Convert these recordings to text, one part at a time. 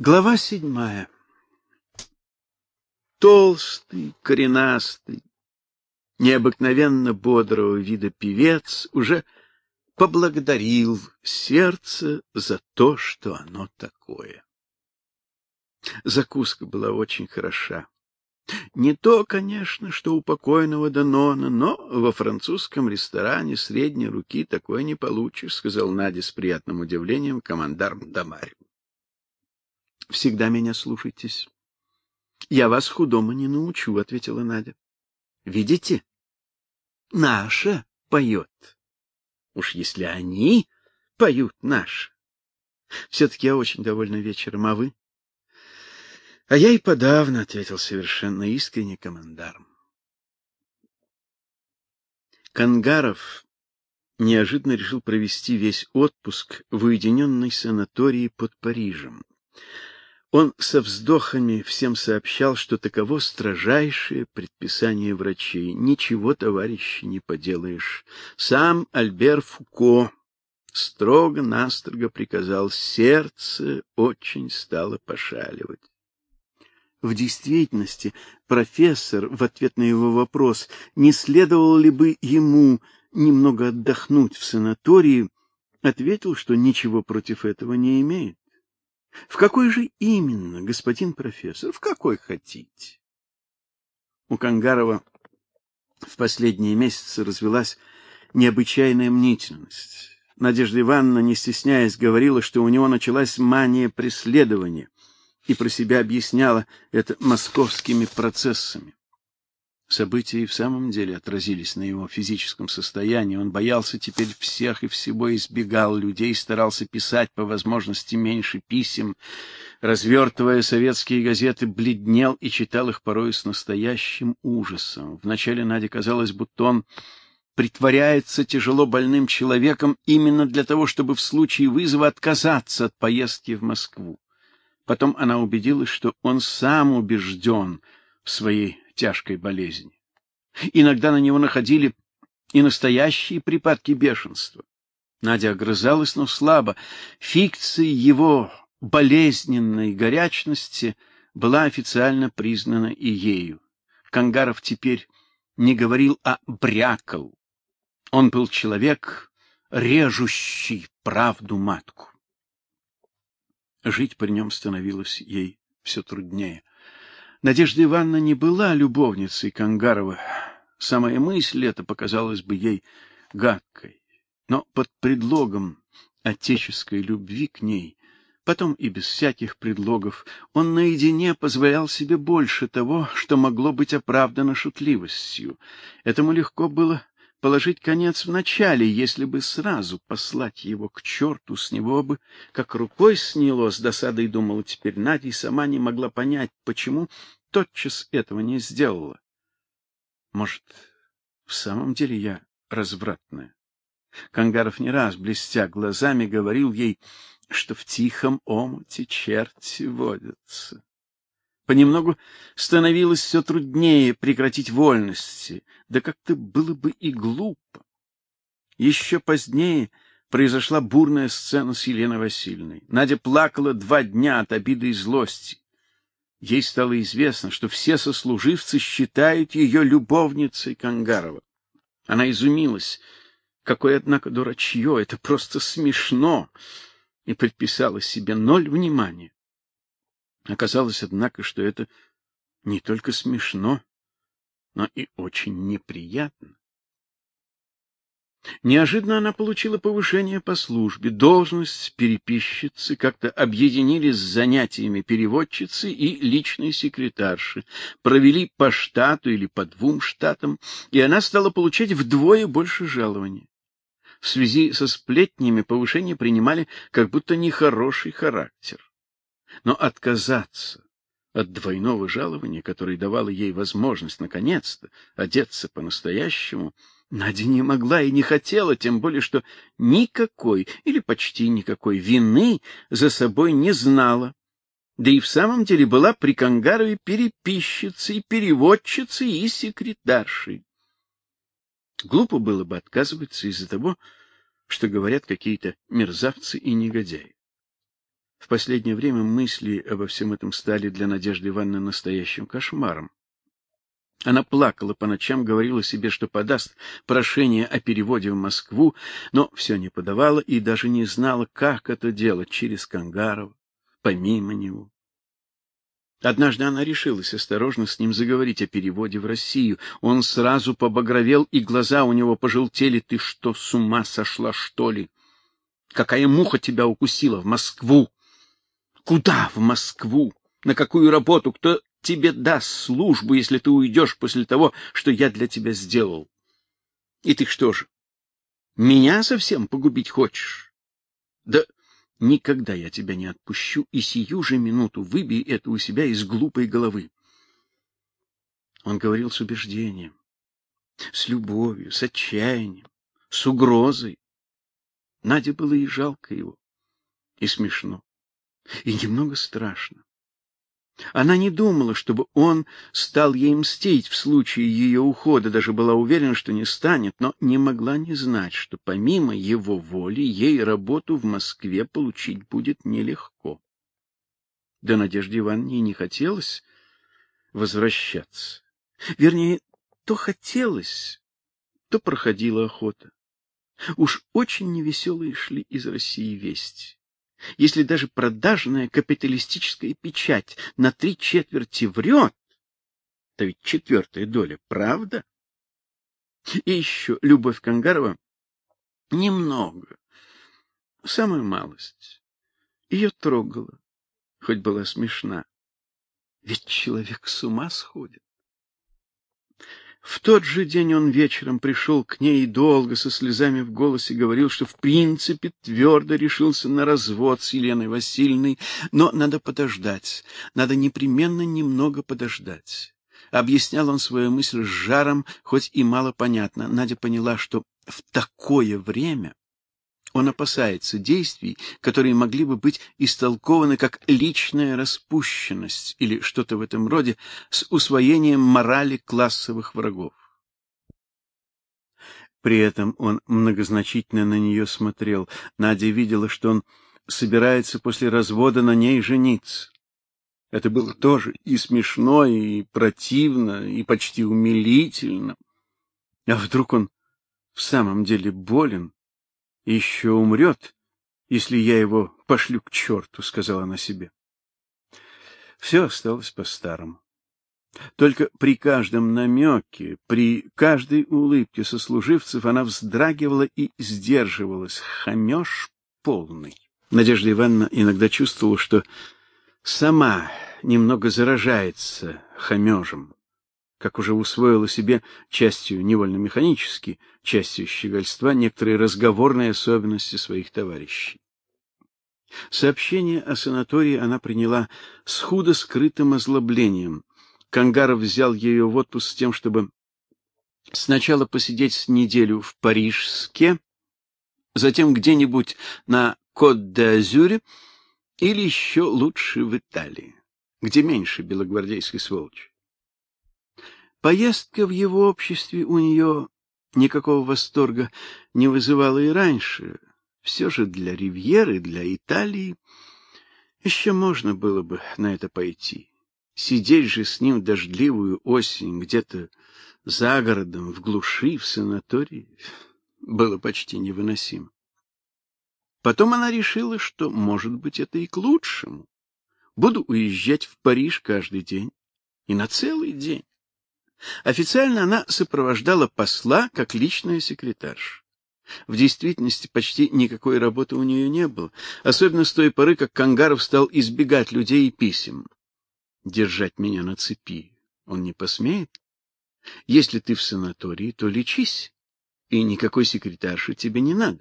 Глава седьмая. Толстый, коренастый, необыкновенно бодрого вида певец уже поблагодарил сердце за то, что оно такое. Закуска была очень хороша. Не то, конечно, что у покойного Данона, но во французском ресторане средней руки такое не получишь, сказал Надя с приятным удивлением командарм Дамарь. Всегда меня слушайтесь. Я вас худому не научу, ответила Надя. Видите? Наша поет. Уж если они поют наш. все таки я очень довольна вечером, а вы? А я и подавно, ответил совершенно искренне командарм. Кангаров неожиданно решил провести весь отпуск в уединенной санатории под Парижем. Он со вздохами всем сообщал, что таково строжайшее предписание врачей. Ничего, товарищи, не поделаешь. Сам Альбер Фуко строго-настрого приказал, сердце очень стало пошаливать. В действительности, профессор в ответ на его вопрос, не следовало ли бы ему немного отдохнуть в санатории, ответил, что ничего против этого не имеет. В какой же именно, господин профессор? В какой хотите? У Кангарова в последние месяцы развилась необычайная мнительность. Надежда Ивановна, не стесняясь, говорила, что у него началась мания преследования, и про себя объясняла это московскими процессами. События и в самом деле отразились на его физическом состоянии. Он боялся теперь всех и всего, избегал людей, старался писать по возможности меньше писем, развертывая советские газеты, бледнел и читал их порой с настоящим ужасом. Вначале Наде казалось, будто он притворяется тяжело больным человеком именно для того, чтобы в случае вызова отказаться от поездки в Москву. Потом она убедилась, что он сам убежден в своей тяжкой болезни. Иногда на него находили и настоящие припадки бешенства. Надя огрызалась, но слабо. Фикция его болезненной горячности была официально признана и ею. Кангаров теперь не говорил, а брякал. Он был человек, режущий правду матку. Жить при нем становилось ей все труднее. Надежда Ивановна не была любовницей Кангарова. Самая мысль эта показалась бы ей гадкой. Но под предлогом отеческой любви к ней, потом и без всяких предлогов, он наедине позволял себе больше того, что могло быть оправдано шутливостью. Этому легко было положить конец в начале, если бы сразу послать его к черту, с него бы как рукой сняло, с досадой думала теперь Надя и сама не могла понять, почему тотчас этого не сделала. Может, в самом деле я развратная? Кангаров не раз, блестя глазами, говорил ей, что в тихом омуте черти водятся. Понемногу становилось все труднее прекратить вольности, да как-то было бы и глупо. Еще позднее произошла бурная сцена с Еленой Васильевной. Надя плакала два дня от обиды и злости. Ей стало известно, что все сослуживцы считают ее любовницей Кангарова. Она изумилась. Какое, однако, дурачье, это просто смешно, и предписала себе ноль внимания. Оказалось, однако, что это не только смешно, но и очень неприятно. Неожиданно она получила повышение по службе, должность переписчицы как-то объединили с занятиями переводчицы и личной секретарши, провели по штату или по двум штатам, и она стала получать вдвое больше жалования. В связи со сплетнями повышение принимали как будто нехороший характер. Но отказаться от двойного жалования, которое давало ей возможность наконец-то одеться по-настоящему, Надя не могла и не хотела, тем более что никакой или почти никакой вины за собой не знала. Да и в самом деле была при Кангарове переписчицей, переводчицей и секретаршей. Глупо было бы отказываться из-за того, что говорят какие-то мерзавцы и негодяи. В последнее время мысли обо всем этом стали для Надежды Ивановны настоящим кошмаром. Она плакала по ночам, говорила себе, что подаст прошение о переводе в Москву, но все не подавала и даже не знала, как это делать через Кангарова, помимо него. Однажды она решилась осторожно с ним заговорить о переводе в Россию. Он сразу побагровел, и глаза у него пожелтели. Ты что, с ума сошла, что ли? Какая муха тебя укусила в Москву? Куда в Москву? На какую работу? Кто тебе даст службу, если ты уйдешь после того, что я для тебя сделал? И ты что же, меня совсем погубить хочешь? Да Никогда я тебя не отпущу, и сию же минуту выбей это у себя из глупой головы. Он говорил с убеждением, с любовью, с отчаянием, с угрозой. Наде было и жалко его, и смешно, и немного страшно. Она не думала, чтобы он стал ей мстить в случае ее ухода, даже была уверена, что не станет, но не могла не знать, что помимо его воли ей работу в Москве получить будет нелегко. Да Надежде Ивановне не хотелось возвращаться. Вернее, то хотелось, то проходила охота. Уж очень невеселые шли из России вести. Если даже продажная капиталистическая печать на три четверти врет, то ведь четвертая доля правда. И еще любовь Кангарова немного, самую малость. Ее трогала, хоть была смешна. Ведь человек с ума сходит. В тот же день он вечером пришел к ней и долго со слезами в голосе говорил, что в принципе твердо решился на развод с Еленой Васильевной, но надо подождать, надо непременно немного подождать. Объяснял он свою мысль с жаром, хоть и мало понятно. Надя поняла, что в такое время он опасается действий, которые могли бы быть истолкованы как личная распущенность или что-то в этом роде с усвоением морали классовых врагов. При этом он многозначительно на нее смотрел. Надя видела, что он собирается после развода на ней жениться. Это было тоже и смешно, и противно, и почти умилительно. А вдруг он в самом деле болен? Еще умрет, если я его пошлю к черту, сказала она себе. Все осталось по-старому. Только при каждом намеке, при каждой улыбке сослуживцев она вздрагивала и сдерживалась. Хамеж полный. Надежда Ивановна иногда чувствовала, что сама немного заражается хамежем как уже усвоила себе частью невольно механически, частью щегольства некоторые разговорные особенности своих товарищей. Сообщение о санатории она приняла с худо скрытым озлоблением. Кангаров взял ее в отпуск с тем, чтобы сначала посидеть с неделю в Парижске, затем где-нибудь на Кот-д'Азюре или еще лучше в Италии, где меньше белогвардейской сволочи. Поездка в его обществе у нее никакого восторга не вызывала и раньше. Все же для Ривьеры, для Италии еще можно было бы на это пойти. Сидеть же с ним дождливую осень где-то за городом, в глуши, в санатории, было почти невыносимо. Потом она решила, что, может быть, это и к лучшему. Буду уезжать в Париж каждый день и на целый день. Официально она сопровождала посла как личная секретарша. В действительности почти никакой работы у нее не было, особенно с той поры, как Кангаров стал избегать людей и писем. Держать меня на цепи он не посмеет. Если ты в санатории, то лечись, и никакой секретарши тебе не надо.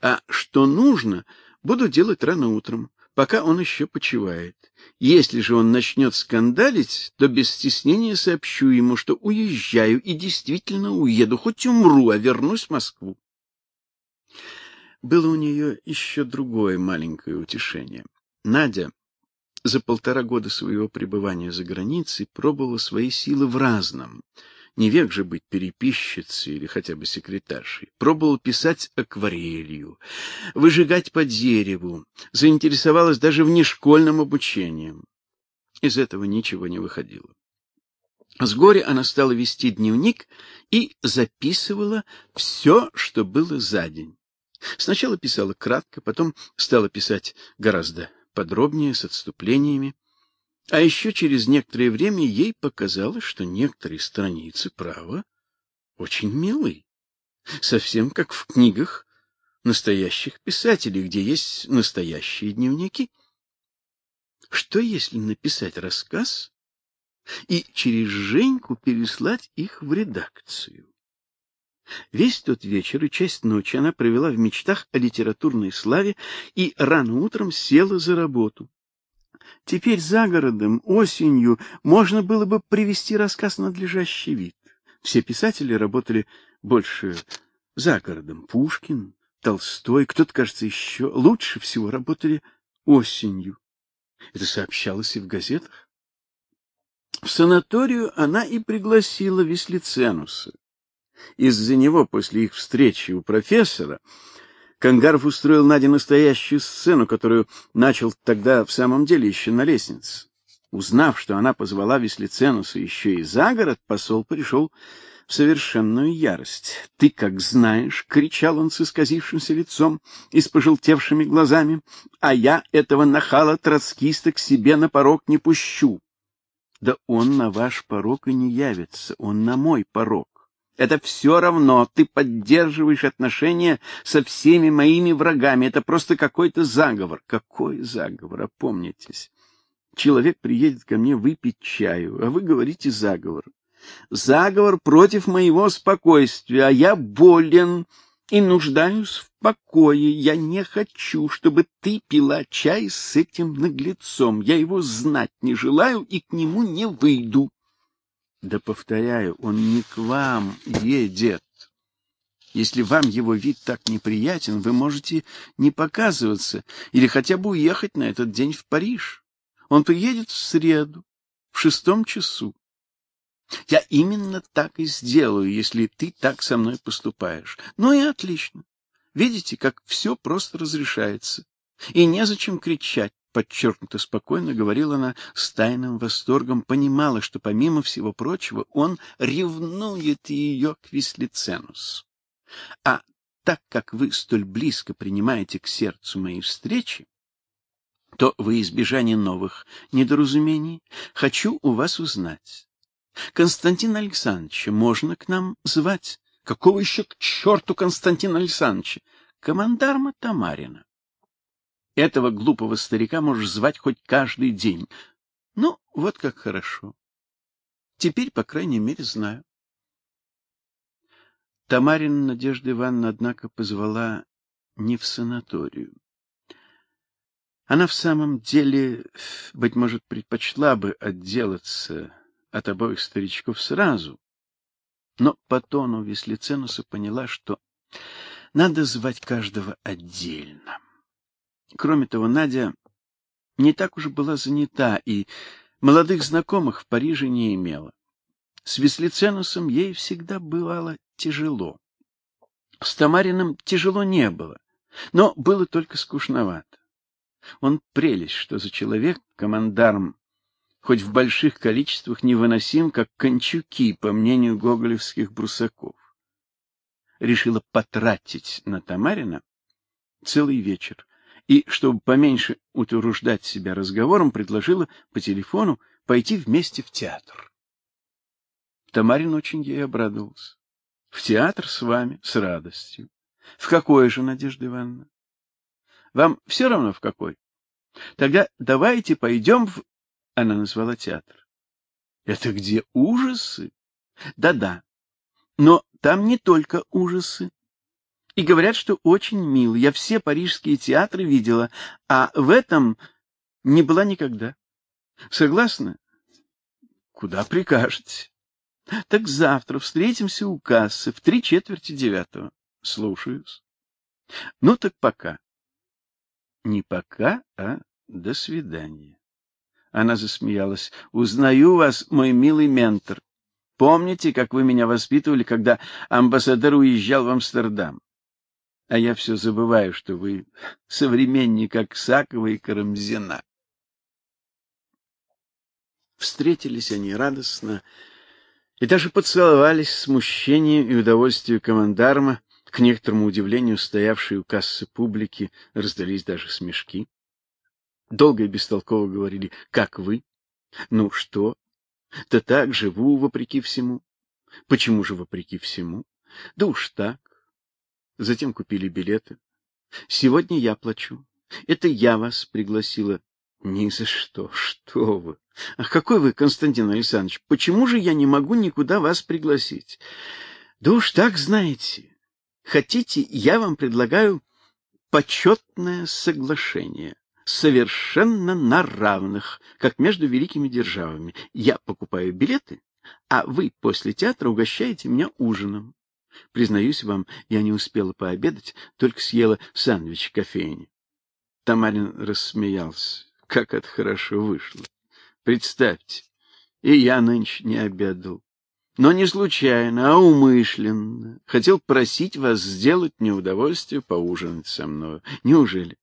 А что нужно, буду делать рано утром пока он еще почивает. Если же он начнет скандалить, то без стеснения сообщу ему, что уезжаю и действительно уеду, хоть умру, а вернусь в Москву. Было у нее еще другое маленькое утешение. Надя за полтора года своего пребывания за границей пробовала свои силы в разном, не век же быть переписчицей или хотя бы секретаршей. Пробовала писать акварелью, выжигать по дереву, заинтересовалась даже внешкольным обучением. Из этого ничего не выходило. С горя она стала вести дневник и записывала все, что было за день. Сначала писала кратко, потом стала писать гораздо подробнее, с отступлениями. А еще через некоторое время ей показалось, что некоторые страницы, право, очень милы. Совсем как в книгах настоящих писателей, где есть настоящие дневники. Что если написать рассказ и через Женьку переслать их в редакцию? Весь тот вечер и часть ночи она провела в мечтах о литературной славе и рано утром села за работу. Теперь за городом, осенью, можно было бы привести рассказ в надлежащий вид. Все писатели работали больше за городом. Пушкин, Толстой, кто-то, кажется, еще лучше всего работали осенью. Это сообщалось и в газетах. В санаторию она и пригласила Веслиценуса. Из-за него после их встречи у профессора Кангаров устроил Наде настоящую сцену, которую начал тогда в самом деле еще на лестнице. Узнав, что она позвала Веслиценуса еще и за город, посол пришел в совершенную ярость. "Ты как знаешь", кричал он с исказившимся лицом и с пожелтевшими глазами, "а я этого нахала троцкиста к себе на порог не пущу". Да он на ваш порог и не явится, он на мой порог. Это все равно, ты поддерживаешь отношения со всеми моими врагами. Это просто какой-то заговор. Какой заговор, опомнитесь. Человек приедет ко мне выпить чаю, а вы говорите заговор. Заговор против моего спокойствия, а я болен и нуждаюсь в покое. Я не хочу, чтобы ты пила чай с этим наглецом. Я его знать не желаю и к нему не выйду. Да повторяю, он не к вам едет. Если вам его вид так неприятен, вы можете не показываться или хотя бы уехать на этот день в Париж. Он приедет в среду в шестом часу. Я именно так и сделаю, если ты так со мной поступаешь. Ну и отлично. Видите, как все просто разрешается. И незачем кричать подчеркнуто спокойно говорила она с тайным восторгом, понимала, что помимо всего прочего он ревнует ее к Вислиценусу. А так как вы столь близко принимаете к сердцу мои встречи, то во избежание новых недоразумений хочу у вас узнать. Константин Александрович можно к нам звать? Какого еще к черту Константина Александровича? Командарма Тамарина. Этого глупого старика можешь звать хоть каждый день. Ну, вот как хорошо. Теперь, по крайней мере, знаю. Тамарин Надежда Ивановна, однако, позвала не в санаторию. Она в самом деле, быть может, предпочла бы отделаться от обоих старичков сразу, но по тону Веслиценуса поняла, что надо звать каждого отдельно. Кроме того, Надя не так уж была занята и молодых знакомых в Париже не имела. С Веслиценусом ей всегда бывало тяжело. С Тамариным тяжело не было, но было только скучновато. Он прелесть, что за человек, командарм, хоть в больших количествах невыносим, как кончуки, по мнению гоголевских брусаков. Решила потратить на Тамарина целый вечер, и, чтобы поменьше утруждать себя разговором, предложила по телефону пойти вместе в театр. Тамарин очень ей обрадовался. В театр с вами с радостью. В какой же, Надежда Ивановна? Вам все равно в какой? Тогда давайте пойдем в она назвала театр. Это где ужасы? Да-да. Но там не только ужасы. И говорят, что очень мил. Я все парижские театры видела, а в этом не была никогда. Согласна? Куда прикажете? Так завтра встретимся у кассы в три четверти девятого. Слушаюсь. Ну так пока. Не пока, а до свидания. Она засмеялась. Узнаю вас, мой милый ментор. Помните, как вы меня воспитывали, когда амбассадор уезжал в Амстердам? А я все забываю, что вы современник Аксакова и Карамзина. Встретились они радостно и даже поцеловались с смущением и удовольствием командарма. К некоторому удивлению стоявшей у кассы публики раздались даже смешки. Долго и бестолково говорили: "Как вы? Ну что? Да так живу вопреки всему". Почему же вопреки всему? Да уж так. Затем купили билеты. Сегодня я плачу. Это я вас пригласила. Ни за что. Что вы? Ах, какой вы, Константин Александрович, почему же я не могу никуда вас пригласить? Да уж так, знаете. Хотите, я вам предлагаю почетное соглашение, совершенно на равных, как между великими державами. Я покупаю билеты, а вы после театра угощаете меня ужином. Признаюсь вам, я не успела пообедать, только съела сэндвич в кофейне. Тамарин рассмеялся. Как это хорошо вышло. Представьте, и я нынче не обедал. Но не случайно, а умышленно. Хотел просить вас сделать мне удовольствие поужинать со мной. Неужели?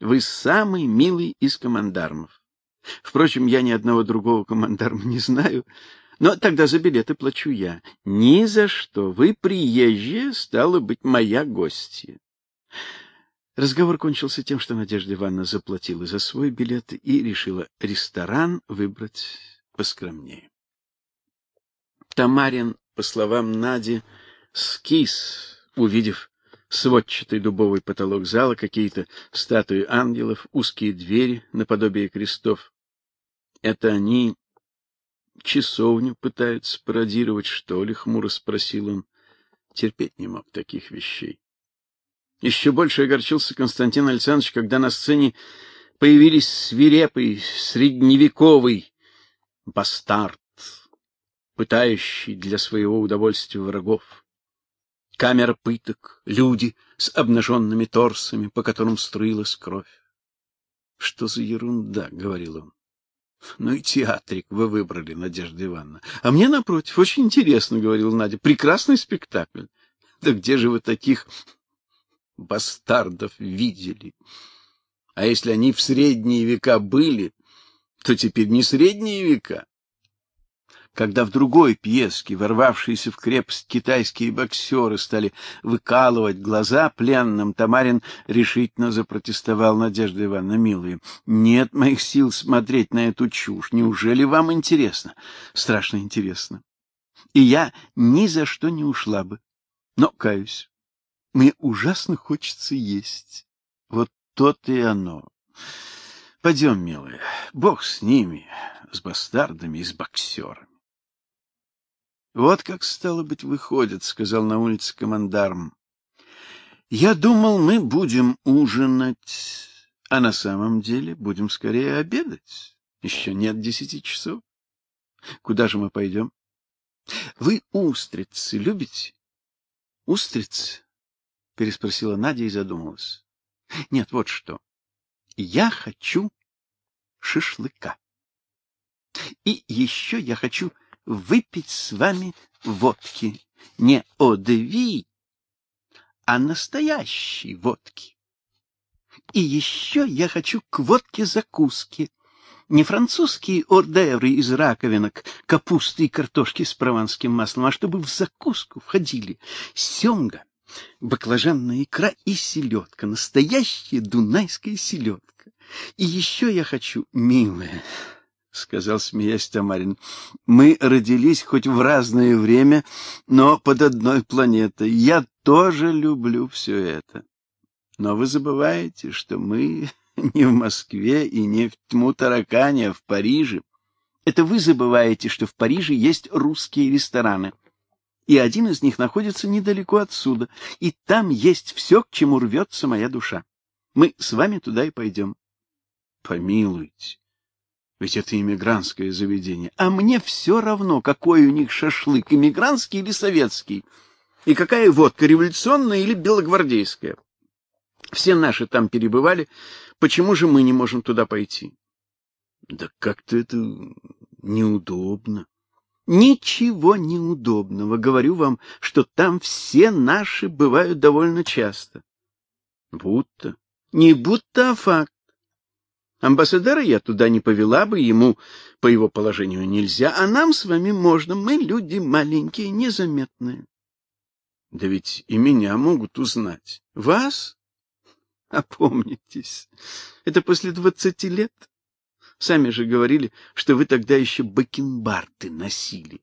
Вы самый милый из командармов. Впрочем, я ни одного другого командарма не знаю. Но тогда за билеты плачу я. Ни за что. Вы приезжие, стало быть, моя гостья. Разговор кончился тем, что Надежда Ивановна заплатила за свой билет и решила ресторан выбрать поскромнее. Тамарин, по словам Нади, скис, увидев сводчатый дубовый потолок зала, какие-то статуи ангелов, узкие двери наподобие крестов. Это они часовню пытаются пародировать, что ли, хмуро спросил он. Терпеть не мог таких вещей. Еще больше огорчился Константин Александрович, когда на сцене появились свирепый, средневековый бастард, пытающий для своего удовольствия врагов. Камера пыток, люди с обнаженными торсами, по которым струилась кровь. Что за ерунда, говорил он. Ну и театрик вы выбрали, Надежда Ивановна. А мне напротив очень интересно, говорил Надя. Прекрасный спектакль. Да где же вы таких бастардов видели? А если они в средние века были, то теперь не средние века, когда в другой пьеске ворвавшиеся в крепость китайские боксеры стали выкалывать глаза пленным, Тамарин решительно запротестовал Надежда Ивановна, милые. Нет моих сил смотреть на эту чушь. Неужели вам интересно? Страшно интересно. И я ни за что не ушла бы. Но, каюсь, мне ужасно хочется есть. Вот то-то и оно. Пойдем, милая, бог с ними, с бастардами и с боксерами. Вот как стало быть выходит, сказал на улице командарм. Я думал, мы будем ужинать, а на самом деле будем скорее обедать. Еще нет десяти часов. Куда же мы пойдем? Вы устрицы любите? Устрицы? переспросила Надя и задумалась. Нет, вот что. Я хочу шашлыка. И еще я хочу выпить с вами водки. Не одеви, а настоящей водки. И еще я хочу к водке закуски. Не французские ордеры из раковинок, капусты и картошки с прованским маслом, а чтобы в закуску входили семга, баклажанная икра и селедка, настоящая дунайская селедка. И еще я хочу, милая, сказал смеясь Тамарин. Мы родились хоть в разное время, но под одной планетой. Я тоже люблю все это. Но вы забываете, что мы не в Москве и не в тьму таракане, а в Париже. Это вы забываете, что в Париже есть русские рестораны. И один из них находится недалеко отсюда, и там есть все, к чему рвется моя душа. Мы с вами туда и пойдем. Помилуйте, ведь это иммигрантское заведение. А мне все равно, какой у них шашлык, иммигрантский или советский. И какая водка, революционная или белогвардейская. Все наши там перебывали. Почему же мы не можем туда пойти? Да как-то это неудобно. Ничего неудобного. Говорю вам, что там все наши бывают довольно часто. Будто. Не будто, а факт. Амбассадора я туда не повела бы, ему по его положению нельзя, а нам с вами можно, мы люди маленькие, незаметные. Да ведь и меня могут узнать. Вас? Опомнитесь. Это после двадцати лет. Сами же говорили, что вы тогда еще бакенбарды носили.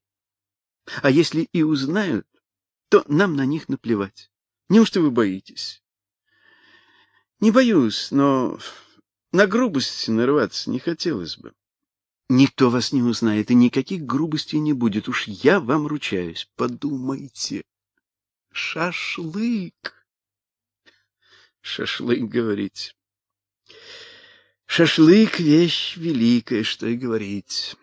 А если и узнают, то нам на них наплевать. Неужто вы боитесь? Не боюсь, но на грубости нарваться не хотелось бы. Никто вас не узнает, и никаких грубостей не будет, уж я вам ручаюсь. Подумайте. Шашлык. Шашлык, говорить. Шашлык — вещь великая, что и говорить.